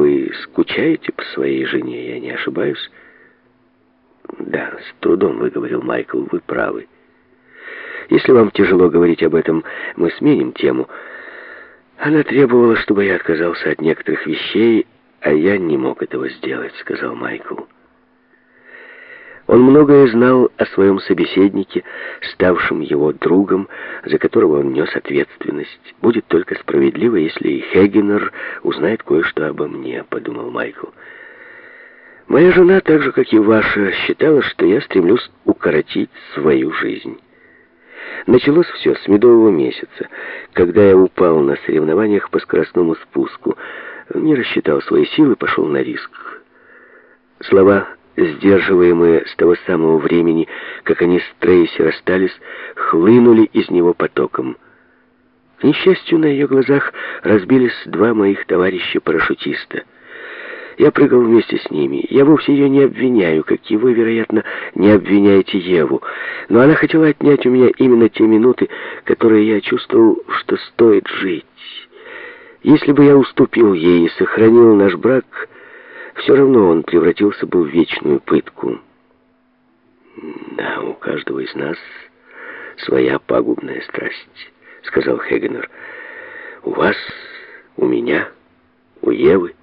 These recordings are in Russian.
вы скучаете по своей жене, я не ошибаюсь?» «Да, с трудом выговорил Майкл, вы правы. Если вам тяжело говорить об этом, мы сменим тему. Она требовала, чтобы я отказался от некоторых вещей, а я не мог этого сделать», — сказал Майкл. Он многое знал о своем собеседнике, ставшем его другом, за которого он нес ответственность. «Будет только справедливо, если и Хегенер узнает кое-что обо мне», — подумал Майкл. «Моя жена, так же, как и ваша, считала, что я стремлюсь укоротить свою жизнь». Началось все с медового месяца, когда я упал на соревнованиях по скоростному спуску, не рассчитал свои силы, пошел на риск. Слова сдерживаемые с того самого времени, как они с Трейси расстались, хлынули из него потоком. К несчастью, на ее глазах разбились два моих товарища-парашютиста. Я прыгал вместе с ними. Я вовсе ее не обвиняю, как и вы, вероятно, не обвиняете Еву. Но она хотела отнять у меня именно те минуты, которые я чувствовал, что стоит жить. Если бы я уступил ей и сохранил наш брак все равно он превратился бы в вечную пытку. «Да, у каждого из нас своя пагубная страсть», — сказал Хегенер. «У вас, у меня, у Евы,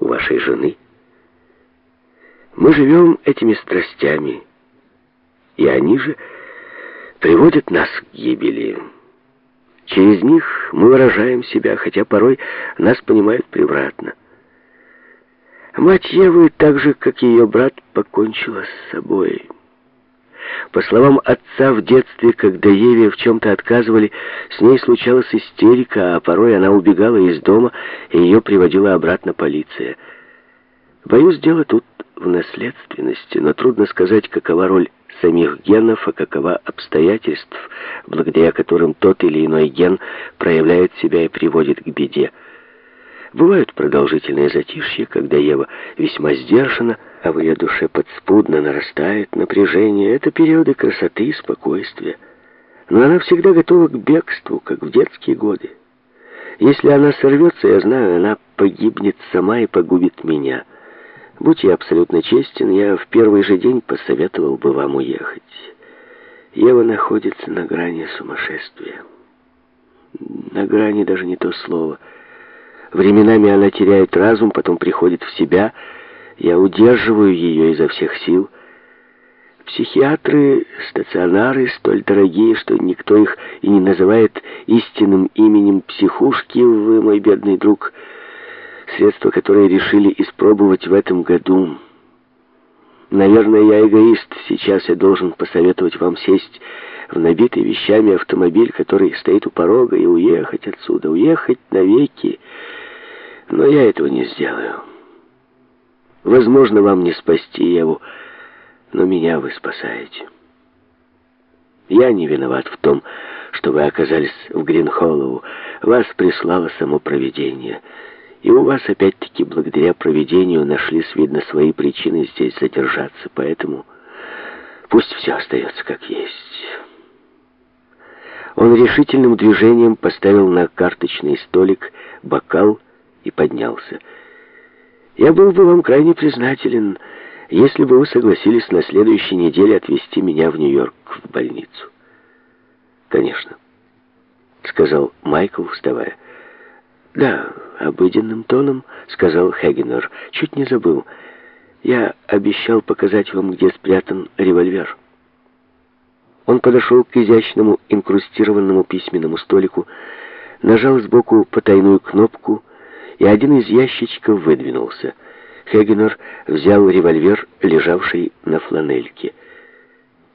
у вашей жены. Мы живем этими страстями, и они же приводят нас к гибели». Через них мы выражаем себя, хотя порой нас понимают превратно. Мать Евы, так же, как ее брат, покончила с собой. По словам отца, в детстве, когда Еве в чем-то отказывали, с ней случалась истерика, а порой она убегала из дома, и ее приводила обратно полиция. Боюсь, дело тут в наследственности, но трудно сказать, какова роль самих генов, а какова обстоятельств, благодаря которым тот или иной ген проявляет себя и приводит к беде. Бывают продолжительные затишья, когда Ева весьма сдержана, а в ее душе подспудно нарастает напряжение. Это периоды красоты и спокойствия. Но она всегда готова к бегству, как в детские годы. Если она сорвется, я знаю, она погибнет сама и погубит меня. Будь я абсолютно честен, я в первый же день посоветовал бы вам уехать. Ева находится на грани сумасшествия. На грани даже не то слово — Временами она теряет разум, потом приходит в себя. Я удерживаю ее изо всех сил. Психиатры, стационары столь дорогие, что никто их и не называет истинным именем психушки, вы, мой бедный друг. Средства, которые решили испробовать в этом году. Наверное, я эгоист. Сейчас я должен посоветовать вам сесть в набитый вещами автомобиль, который стоит у порога, и уехать отсюда, уехать навеки. Но я этого не сделаю. Возможно, вам не спасти Еву, но меня вы спасаете. Я не виноват в том, что вы оказались в Гринхоллоу. Вас прислало само провидение. И у вас, опять-таки, благодаря провидению нашлись, видно, свои причины здесь задержаться. Поэтому пусть все остается как есть». Он решительным движением поставил на карточный столик бокал и поднялся. «Я был бы вам крайне признателен, если бы вы согласились на следующей неделе отвезти меня в Нью-Йорк в больницу». «Конечно», — сказал Майкл, вставая. «Да, обыденным тоном», — сказал Хегенер. «Чуть не забыл. Я обещал показать вам, где спрятан револьвер». Он подошел к изящному инкрустированному письменному столику, нажал сбоку потайную кнопку и один из ящичков выдвинулся. Хегенер взял револьвер, лежавший на фланельке.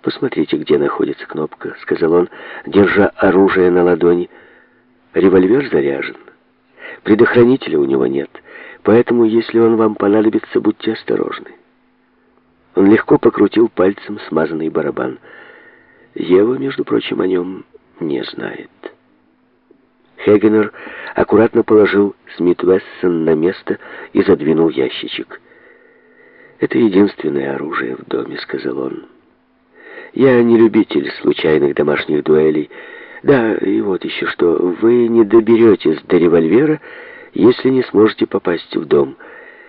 «Посмотрите, где находится кнопка», — сказал он, держа оружие на ладони. «Револьвер заряжен. Предохранителя у него нет, поэтому, если он вам понадобится, будьте осторожны». Он легко покрутил пальцем смазанный барабан. Ева, между прочим, о нем не знает. Хегенер аккуратно положил Смит Вессон на место и задвинул ящичек. «Это единственное оружие в доме», — сказал он. «Я не любитель случайных домашних дуэлей. Да, и вот еще что. Вы не доберетесь до револьвера, Если не сможете попасть в дом,